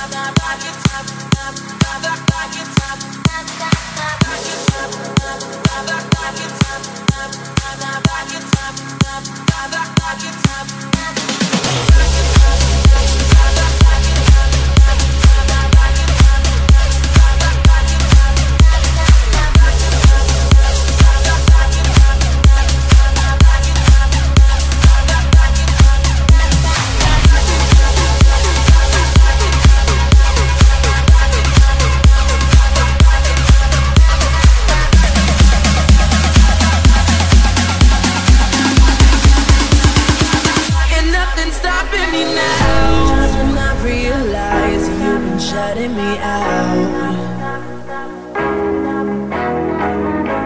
Bye. shutting me out.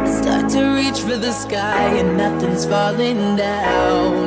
Start to reach for the sky and nothing's falling down.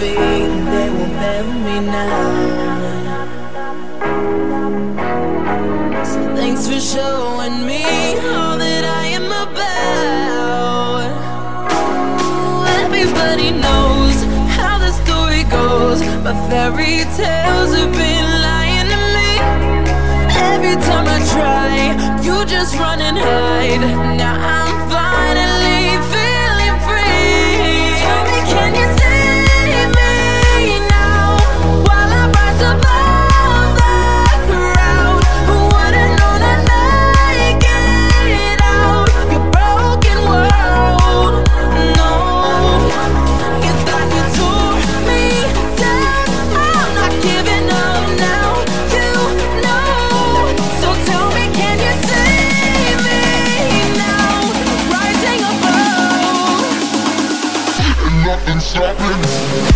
feet and they will bury me now. So thanks for showing me all that I am about. Ooh, everybody knows how the story goes, but fairy tales have been lying to me. Every time I try, you just run and hide. Now I'm something, something.